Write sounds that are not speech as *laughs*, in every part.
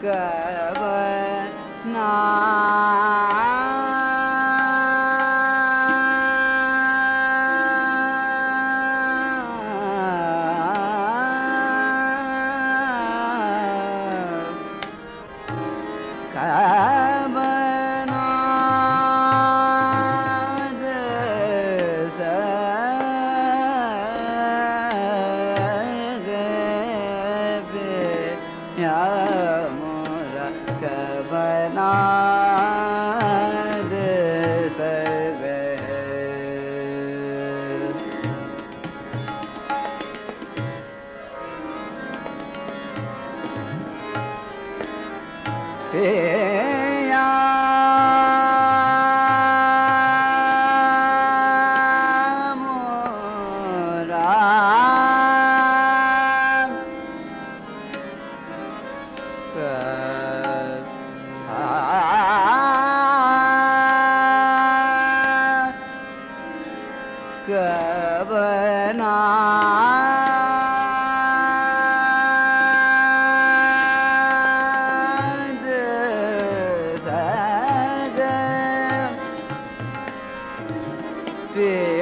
Good night.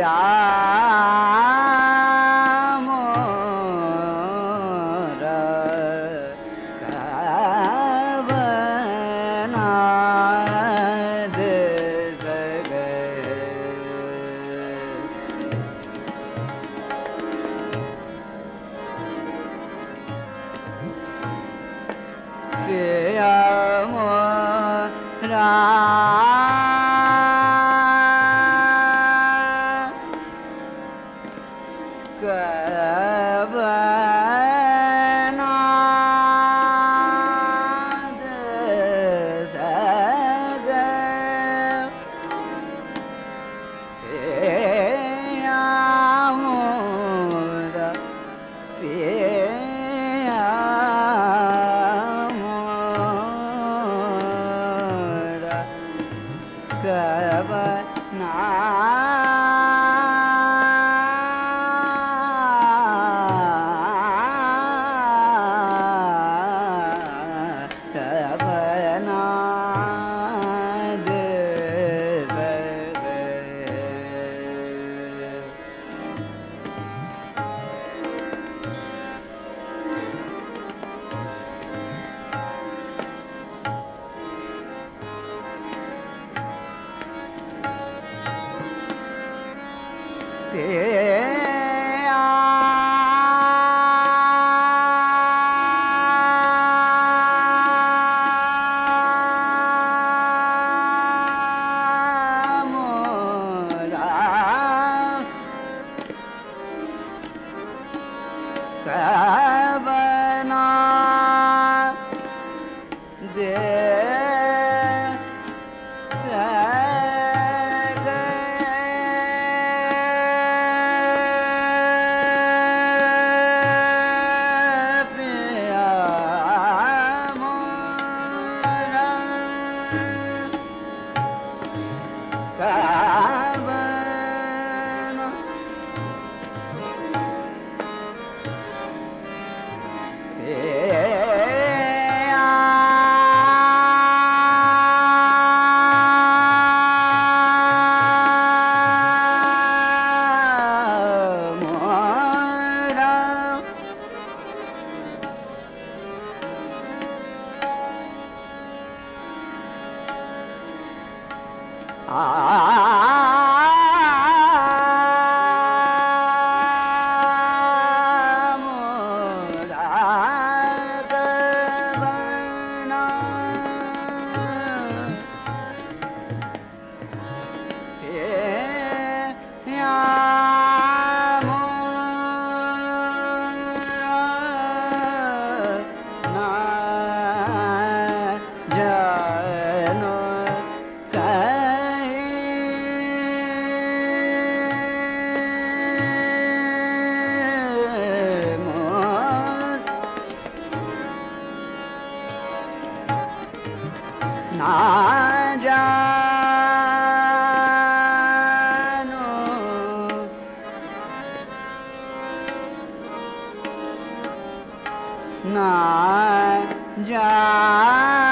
来 Trời! ah.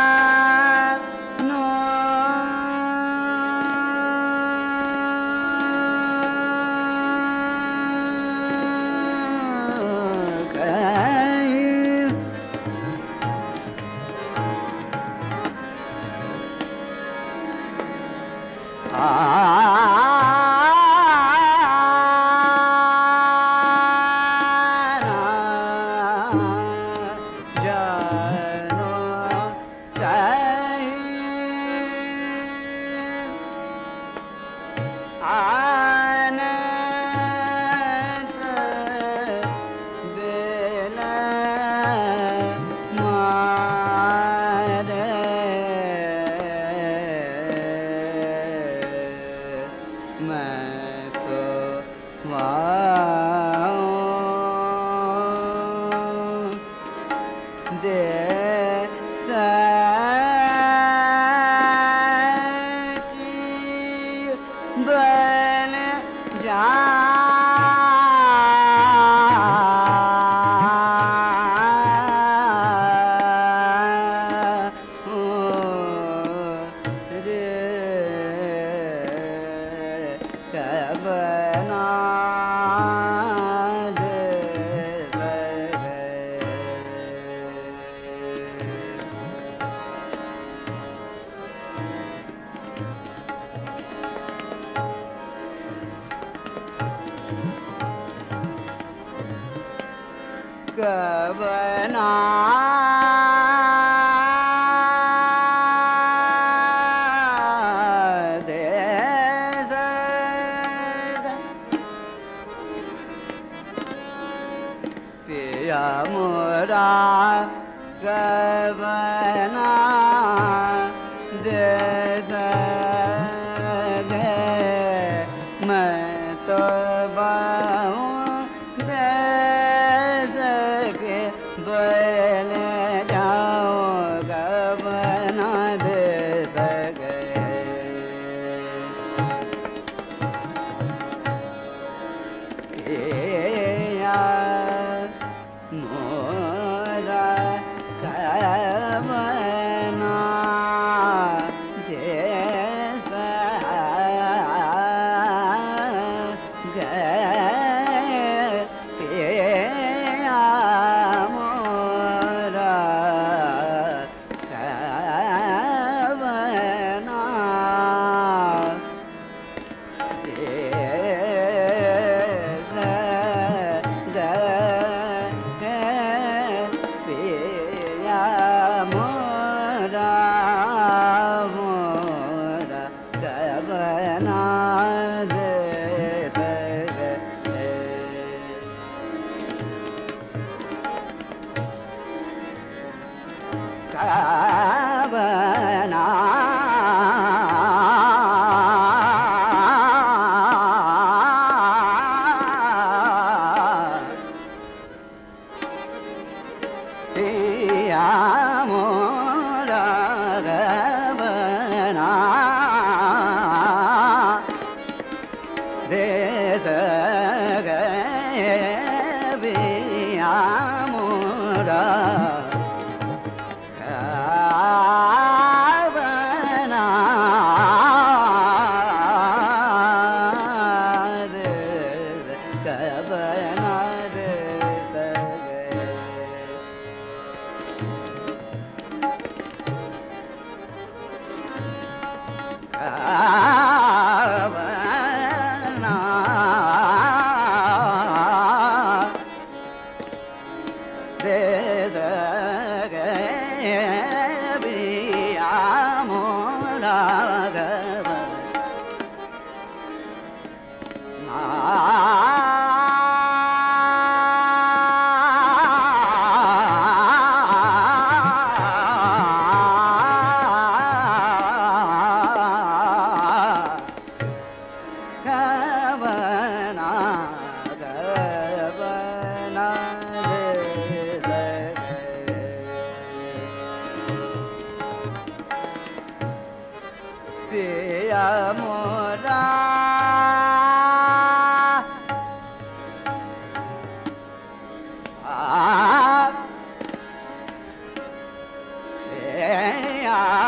are.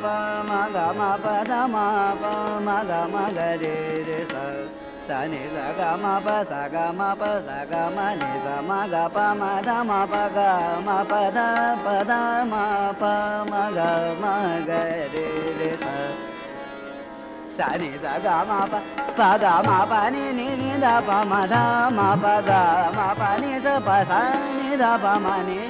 ग सी जगा सा गी गा धरे सी जगा पग मा पी निगा मा निपा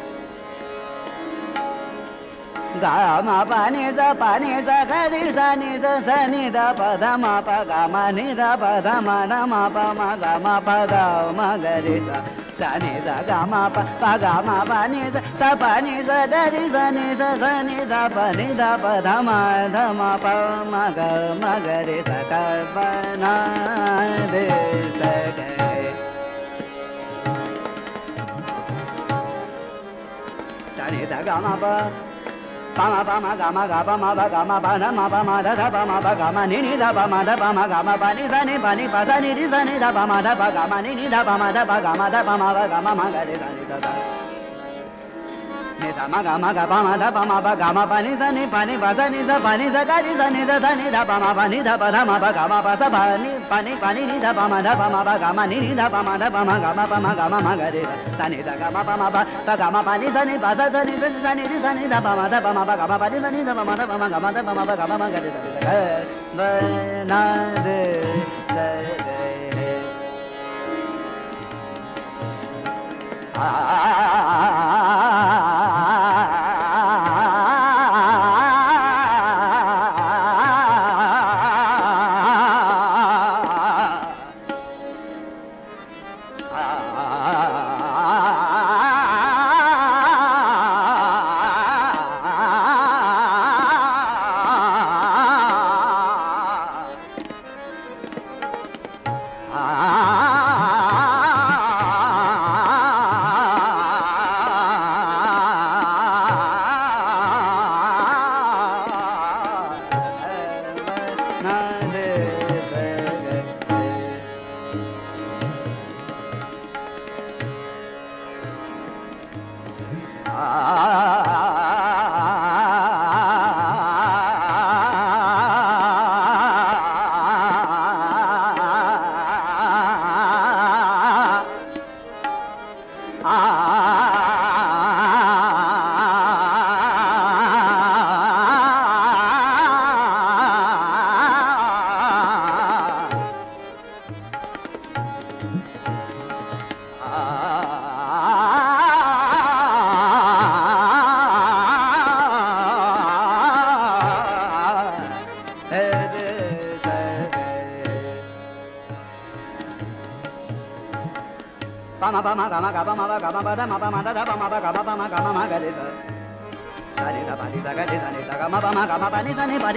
ga ma pa ni sa pa ni sa ga ri sa ni sa sa ni da pa da ma pa ga ma ni da pa da ma da ma pa ma ga ma pa ga ma ga ri sa sa ni sa ga ma pa pa ga ma pa ni sa sa pa ni sa da ri sa ni sa sa ni da pa ni da pa da ma da ma pa ma ga ma ga ri sa ka pa na de sa ga sa ni sa ga ma pa pa ma pa ma ga ma ga pa ma ba ga ma pa na ma pa ma da da pa ma ba ga ma ni ni da pa ma da pa ma ga ma pa ni sa ni pa ni pa sa ni ri sa ni da pa ma da pa ga ma ni ni da pa ma da pa ga ma da pa ma ba ga ma ma ga ni sa ni sa ma ga ma ga ba ma da ba ma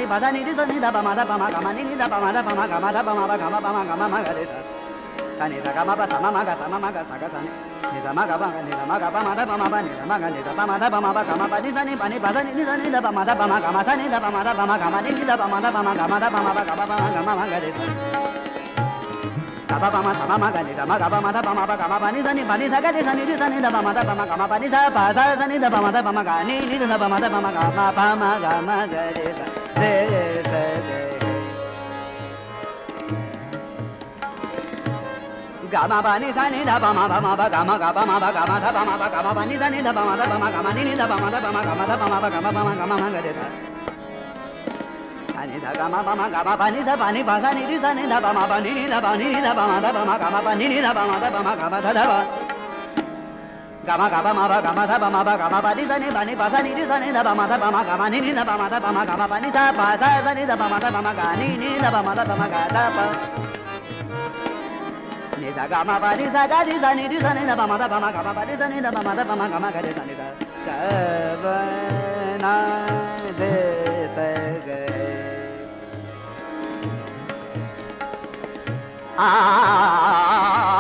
你咋你咋你咋爸妈咋爸妈干嘛？你你咋爸妈咋爸妈干嘛？咋爸妈把干嘛爸妈干嘛？妈干的啥？咋你咋干嘛吧？咋妈妈干？咋妈妈干？咋个咋？你咋妈干嘛？你咋妈干嘛？爸妈咋爸妈把？你咋妈干？你咋爸妈咋爸妈把干嘛？你咋你咋你咋你咋爸妈咋爸妈干嘛？咋你咋爸妈咋爸妈干嘛？你你咋爸妈咋爸妈干嘛？咋爸妈把干嘛？爸妈干嘛？妈干的啥？咋爸妈咋妈妈干？你咋妈干？爸妈咋爸妈把干嘛？你咋你咋干嘛？你咋爸妈咋爸妈干嘛？你咋爸妈咋爸妈干嘛？爸妈干妈？干嘛？Ma ga re sa re sa re ga ma pa ni sa ni da pa ma pa ma ba ga ma ga pa ma ba ga ma da pa ma ba ga ma pa ni sa ni da pa ma da pa ma ga ni ni da pa ma da pa ma ga da pa ma ba ga ma pa ma ga ma ga sa sa ni da ga ma pa ma ga ma pa ni sa pa ni pa sa ni ri ni da pa ma pa ni ni da pa ni ni da pa ma da pa ma ga ma ni ni da pa ma da pa ma ga da da pa gama gama ma ba gama da ba ma ba gama ba ni zani ba ni ba zani ni zani da ba ma da ba ma gama ni ni da ba ma da ba ma gama ba ni da ba za ni da ba ma da ba ma ga ni ni da ba ma da ba ma ga da ba ni da gama ba ni za ga ni zani ni zani da ba ma da ba ma gama ba ni zani da ba ma da ba ma gama ga ni da ga ba na de sa ga ah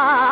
ah. *laughs*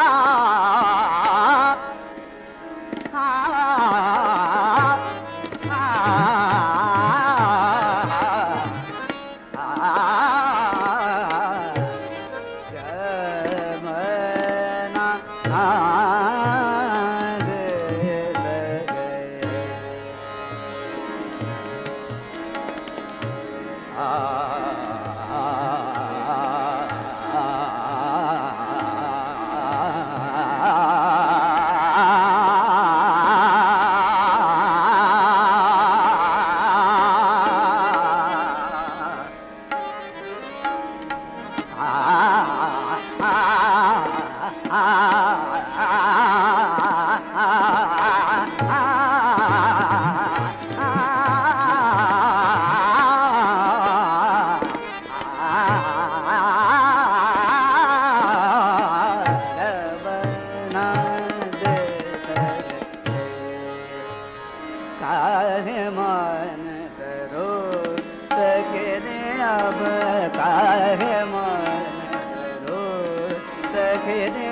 可以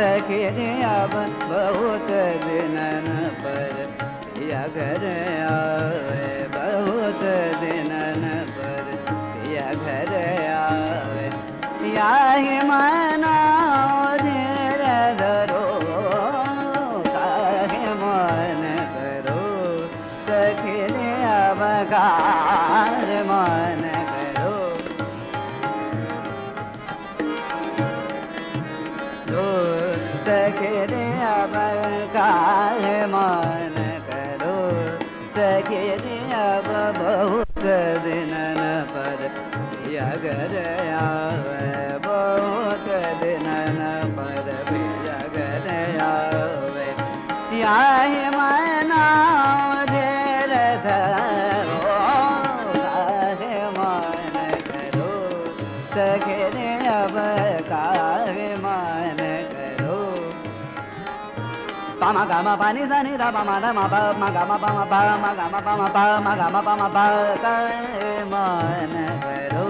या बहुत दिनन पर घर आवे बहुत दिनन पर घर आवे। या दिनपर्या दिनगरया ma pa ni sa ni da pa ma da ma pa ma ga ma pa ma pa ma ga ma pa ma pa ma ga ma pa ma pa ka ma na pa ro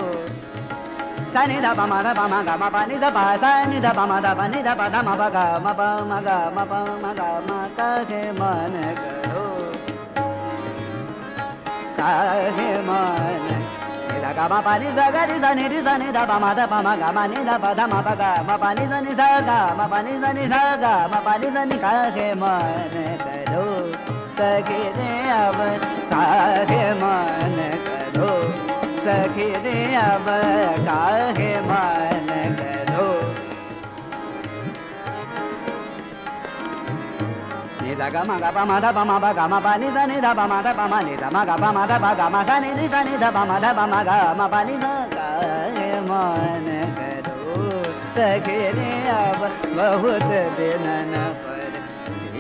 sa ni da pa ma da pa ma ga ma pa ni sa pa sa ni da pa ma da pa ni da pa da ma pa ga ma pa ma ga ma pa ma ga ma ka ke ma na ka ro ka he ma na ga ba pa ni sa ga ni sa ni ri sa ni da pa ma da pa ma ga ma ni da pa da ma pa ga ma pa ni sa ni sa ga ma pa ni sa ni sa ga ma pa ni sa ni ka he man karo सखी रे अब काहे मन करो सखी रे अब काहे मन करो ni da ga ma ga pa ma da pa ma ba ga ma pa ni sa ni da pa ma da pa ma ni da ma ga pa ma da pa ga ma sa ni ni sa ni da pa ma da pa ma ga ma pa ni sa ga he man karo सखी रे अब बहुत दिन न पर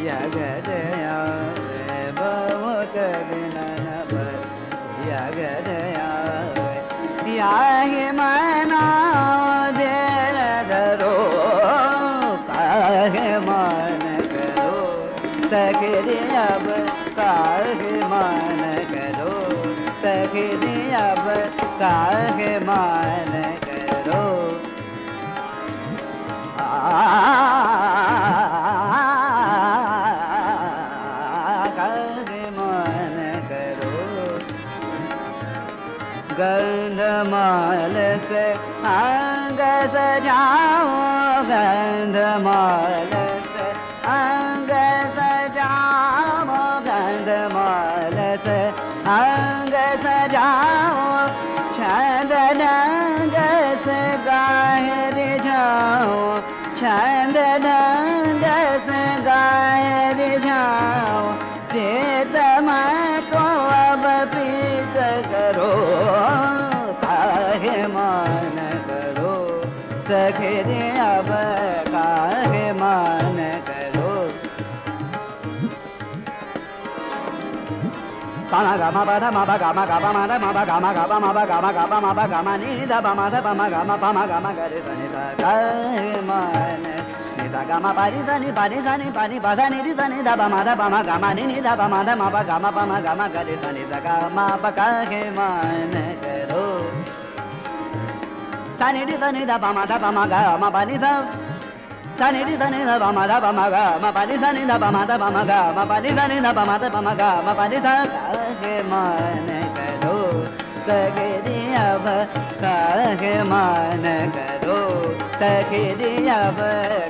यगद आवे बहुत दिन न पर यगद आवे याहि मना देर सखी अब काहे मन करो। गंधमाल से अंग सजाओ गंधमाल ചന്ദ്രന Pama gama pada maba gama gama mada maba gama gama maba gama gama maba gama ni da ba ma da ba ma gama pa ma gama ga re sa ni sa ga man ni sa gama pa ni sa ni pa ni sa ni pa ni pa sa ni ri sa ni da ba ma da ba ma gama ni ni da ba ma da ma ba gama pa ma gama ga re sa ni sa ga ma ri da ba ma da ba ma ga ma pa ni sa ni ri sa ni da ba ma da ba ma ga ma pa ni sa సని దని the బమ the బమ గ మ పని సని the బమ the బమ గ మ పని సని ద బమ ద బమ గ మ పని స కాహే మన కరో సగిరి అవ కాహే మన కరో సగిరి అవ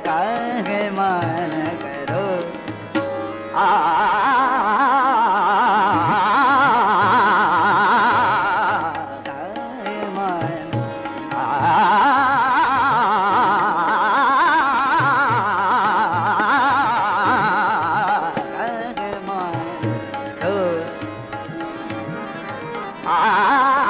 కాహే మన కరో ఆ 啊。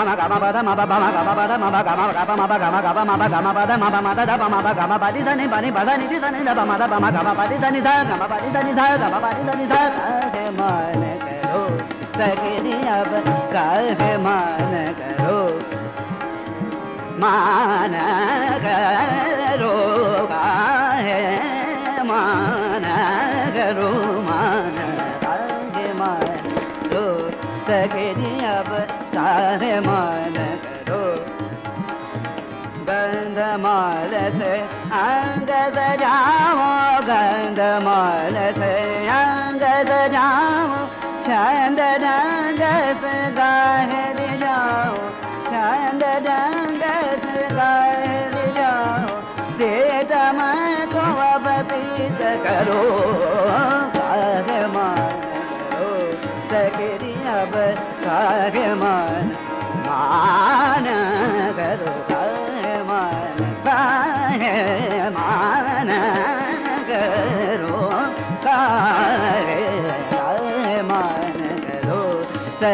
Gama gama bada maba bama gama bada maba gama gama maba gama gama maba gama bada maba mada da bama ba gama badi da ni bani bada ni da ni da bama da bama gama badi da ni da gama badi da ni da gama badi da ni da kahe मान करो सगे अब काहे मान करो मान करो काहे मान करो मान काहे मान करो सगे गंधमाल से अंग सजाओ गंधमाल से अंग सजाओ छंद रंग से गाहे जाओ छंद रंग से गाहे जाओ प्रेतम को अब पीत करो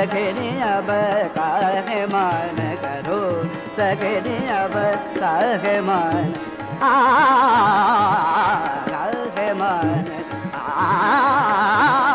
सगरी अब काहे मान करो सगरी अब काहे मान आ काहे मान आ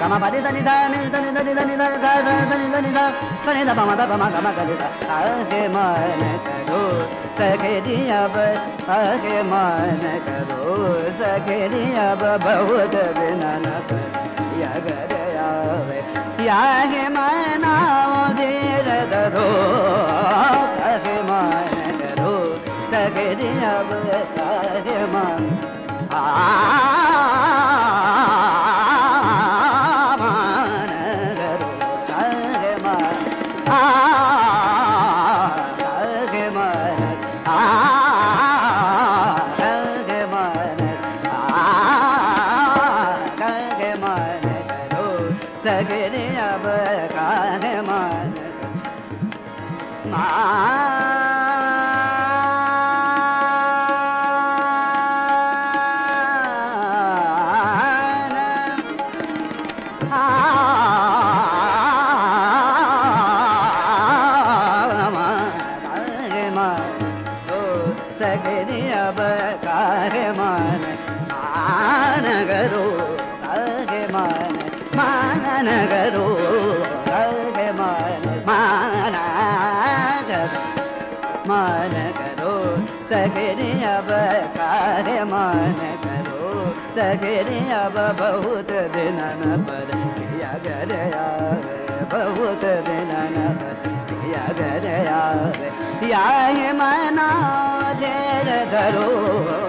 ガマバリダリダミルダリダリダリダリダダダリダリダバリダバマダバマガマガリダアヘマネカドサケリヤバアヘマネカドサケリヤババウダビナナカヤガレヤベヤヘマナオディレダロアヘマネカドサケリヤバアヘマああ या मना धरो।